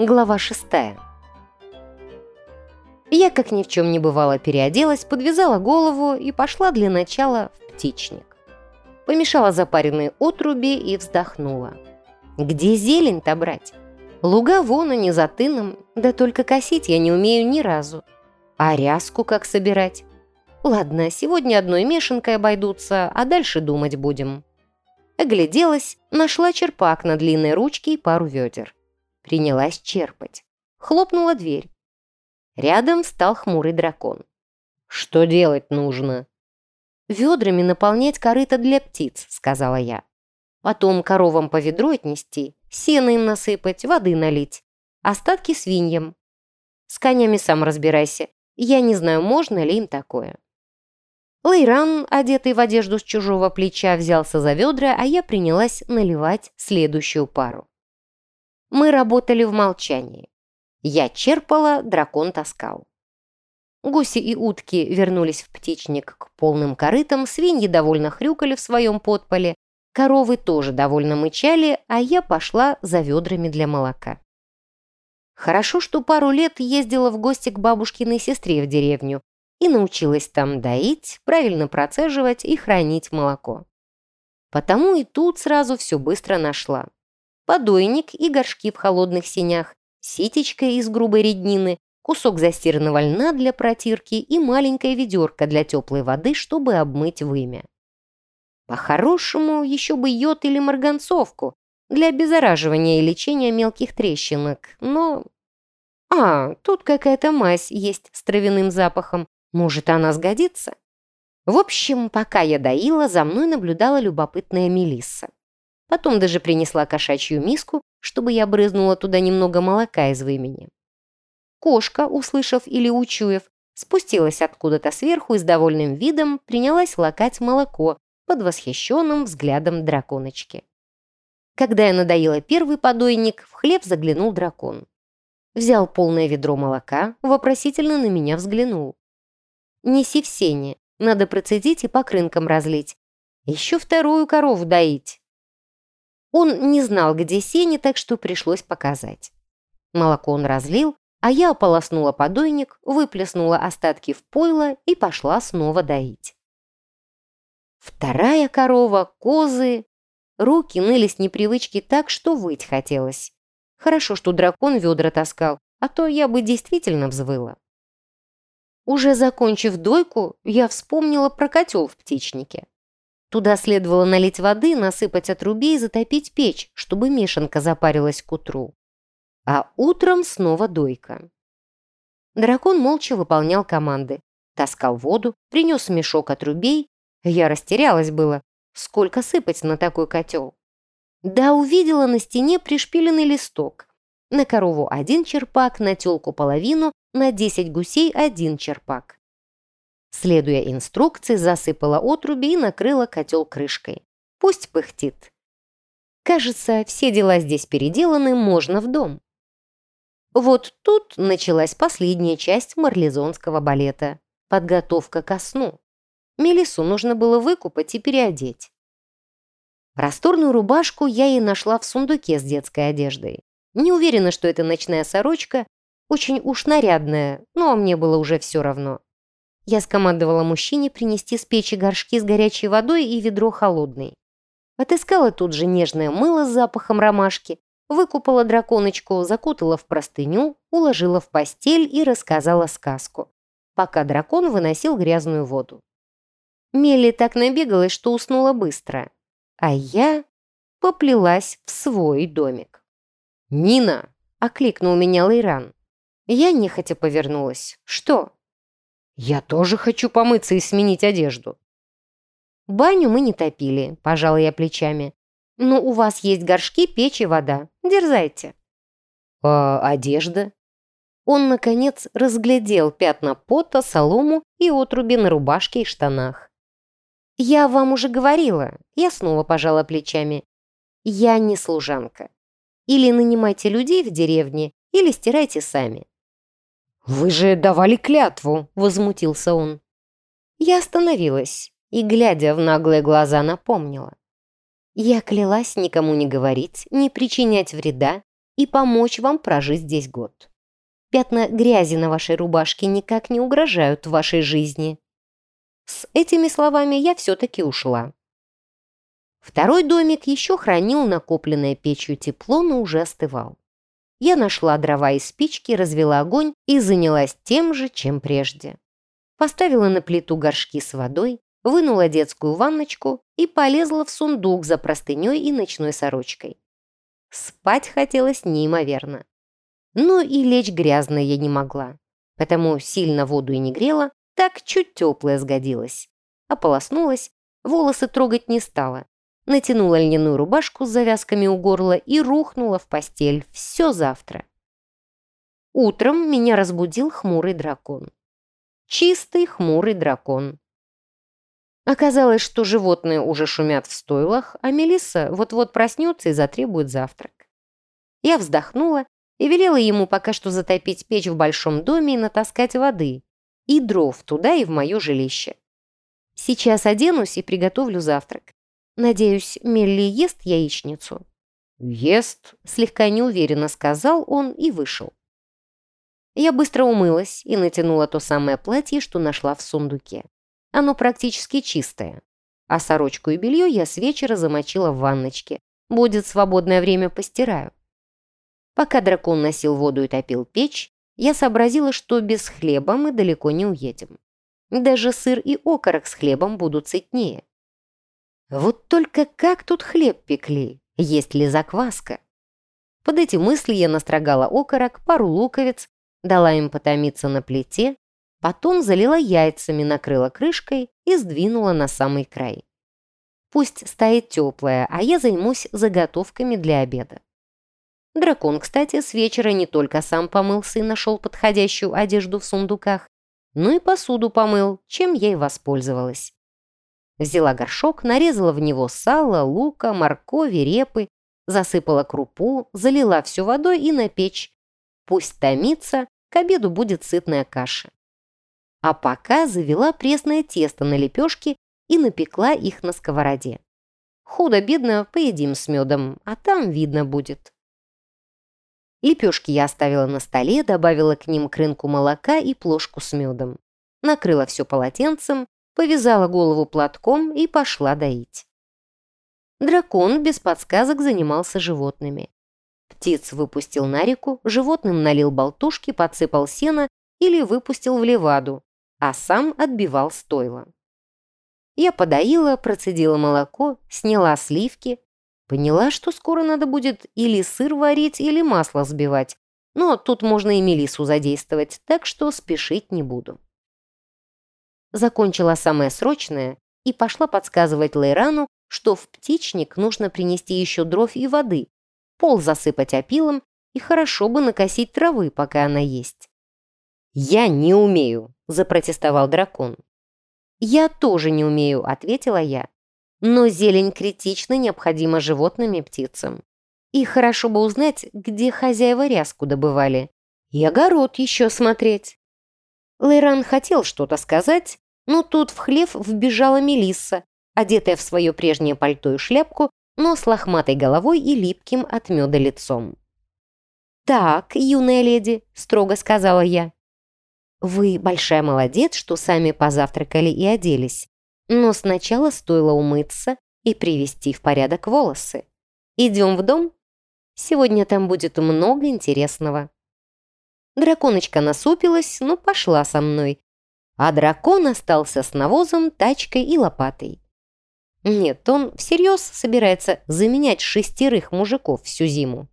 Глава шестая. Я, как ни в чем не бывало, переоделась, подвязала голову и пошла для начала в птичник. Помешала запаренные отруби и вздохнула. Где зелень-то брать? Луга вон они за тыном, да только косить я не умею ни разу. А ряску как собирать? Ладно, сегодня одной мешанкой обойдутся, а дальше думать будем. Огляделась, нашла черпак на длинной ручке и пару ведер. Принялась черпать. Хлопнула дверь. Рядом встал хмурый дракон. «Что делать нужно?» «Ведрами наполнять корыто для птиц», — сказала я. «Потом коровам по ведру отнести, сено им насыпать, воды налить. Остатки свиньям. С конями сам разбирайся. Я не знаю, можно ли им такое». Лейран, одетый в одежду с чужого плеча, взялся за ведра, а я принялась наливать следующую пару. Мы работали в молчании. Я черпала, дракон таскал. Гуси и утки вернулись в птичник к полным корытам, свиньи довольно хрюкали в своем подполе, коровы тоже довольно мычали, а я пошла за ведрами для молока. Хорошо, что пару лет ездила в гости к бабушкиной сестре в деревню, и научилась там доить, правильно процеживать и хранить молоко. Потому и тут сразу все быстро нашла. Подойник и горшки в холодных синях, ситечка из грубой реднины, кусок застиранного льна для протирки и маленькая ведерко для теплой воды, чтобы обмыть вымя. По-хорошему, еще бы йод или марганцовку для обеззараживания и лечения мелких трещинок, но... А, тут какая-то мазь есть с травяным запахом, может, она сгодится? В общем, пока я доила, за мной наблюдала любопытная Мелисса. Потом даже принесла кошачью миску, чтобы я брызнула туда немного молока из вымени. Кошка, услышав или учуяв, спустилась откуда-то сверху и с довольным видом принялась лакать молоко под восхищенным взглядом драконочки. Когда я надоела первый подойник, в хлеб заглянул дракон. Взял полное ведро молока, вопросительно на меня взглянул. Неси в сене. Надо процедить и по крынкам разлить. Еще вторую корову доить. Он не знал, где сене, так что пришлось показать. Молоко он разлил, а я ополоснула подойник, выплеснула остатки в пойло и пошла снова доить. Вторая корова, козы. Руки ныли с непривычки так, что выть хотелось. Хорошо, что дракон ведра таскал, а то я бы действительно взвыла. Уже закончив дойку, я вспомнила про котел в птичнике. Туда следовало налить воды, насыпать отрубей и затопить печь, чтобы мешанка запарилась к утру. А утром снова дойка. Дракон молча выполнял команды. Таскал воду, принес мешок отрубей. Я растерялась было. Сколько сыпать на такой котел? Да, увидела на стене пришпиленный листок. На корову один черпак, на телку половину, на 10 гусей один черпак. Следуя инструкции, засыпала отруби и накрыла котел крышкой. Пусть пыхтит. Кажется, все дела здесь переделаны, можно в дом. Вот тут началась последняя часть марлезонского балета – подготовка ко сну. Мелису нужно было выкупать и переодеть. Просторную рубашку я ей нашла в сундуке с детской одеждой. Не уверена, что это ночная сорочка, очень уж нарядная, но мне было уже все равно. Я скомандовала мужчине принести с печи горшки с горячей водой и ведро холодной. Отыскала тут же нежное мыло с запахом ромашки, выкупала драконочку, закутала в простыню, уложила в постель и рассказала сказку, пока дракон выносил грязную воду. Мелли так набегалась, что уснула быстро, а я поплелась в свой домик. «Нина!» — окликнул меня Лейран. Я нехотя повернулась. «Что?» «Я тоже хочу помыться и сменить одежду». «Баню мы не топили», — пожала я плечами. «Но у вас есть горшки, печь и вода. Дерзайте». «А одежда?» Он, наконец, разглядел пятна пота, солому и отруби на рубашке и штанах. «Я вам уже говорила», — я снова пожала плечами. «Я не служанка. Или нанимайте людей в деревне, или стирайте сами». «Вы же давали клятву», — возмутился он. Я остановилась и, глядя в наглые глаза, напомнила. Я клялась никому не говорить, не причинять вреда и помочь вам прожить здесь год. Пятна грязи на вашей рубашке никак не угрожают вашей жизни. С этими словами я все-таки ушла. Второй домик еще хранил накопленное печью тепло, но уже остывал. Я нашла дрова и спички, развела огонь и занялась тем же, чем прежде. Поставила на плиту горшки с водой, вынула детскую ванночку и полезла в сундук за простыней и ночной сорочкой. Спать хотелось неимоверно. Но и лечь грязной я не могла, потому сильно воду и не грела, так чуть теплая сгодилась. Ополоснулась, волосы трогать не стала. Натянула льняную рубашку с завязками у горла и рухнула в постель. Все завтра. Утром меня разбудил хмурый дракон. Чистый хмурый дракон. Оказалось, что животные уже шумят в стойлах, а Мелисса вот-вот проснется и затребует завтрак. Я вздохнула и велела ему пока что затопить печь в большом доме и натаскать воды, и дров туда и в мое жилище. Сейчас оденусь и приготовлю завтрак. Надеюсь, Мелли ест яичницу?» «Ест», — слегка неуверенно сказал он и вышел. Я быстро умылась и натянула то самое платье, что нашла в сундуке. Оно практически чистое. А сорочку и белье я с вечера замочила в ванночке. Будет свободное время постираю. Пока дракон носил воду и топил печь, я сообразила, что без хлеба мы далеко не уедем. Даже сыр и окорок с хлебом будут сытнее. Вот только как тут хлеб пекли? Есть ли закваска? Под эти мысли я настрогала окорок, пару луковиц, дала им потомиться на плите, Потом залила яйцами, накрыла крышкой и сдвинула на самый край. Пусть стоит теплая, а я займусь заготовками для обеда. Дракон, кстати, с вечера не только сам помылся и нашел подходящую одежду в сундуках, но и посуду помыл, чем я и воспользовалась. Взяла горшок, нарезала в него сало, лука, моркови, репы, засыпала крупу, залила все водой и на печь. Пусть томится, к обеду будет сытная каша а пока завела пресное тесто на лепешки и напекла их на сковороде. Худо-бедно поедим с медом, а там видно будет. Лепешки я оставила на столе, добавила к ним крынку молока и плошку с медом. Накрыла все полотенцем, повязала голову платком и пошла доить. Дракон без подсказок занимался животными. Птиц выпустил на реку, животным налил болтушки, подсыпал сено или выпустил в леваду, а сам отбивал стойло. Я подоила, процедила молоко, сняла сливки, поняла, что скоро надо будет или сыр варить, или масло взбивать, но тут можно и мелису задействовать, так что спешить не буду. Закончила самое срочное и пошла подсказывать Лейрану, что в птичник нужно принести еще дров и воды, пол засыпать опилом и хорошо бы накосить травы, пока она есть. «Я не умею», – запротестовал дракон. «Я тоже не умею», – ответила я. «Но зелень критично необходима животным и птицам. И хорошо бы узнать, где хозяева ряску добывали. И огород еще смотреть». Лейран хотел что-то сказать, но тут в хлев вбежала Мелисса, одетая в свое прежнее пальто и шляпку, но с лохматой головой и липким от меда лицом. «Так, юная леди», — строго сказала я, вы большая молодец, что сами позавтракали и оделись. Но сначала стоило умыться и привести в порядок волосы. Идем в дом? Сегодня там будет много интересного. Драконочка насупилась, но пошла со мной. А дракон остался с навозом, тачкой и лопатой. Нет, он всерьез собирается заменять шестерых мужиков всю зиму.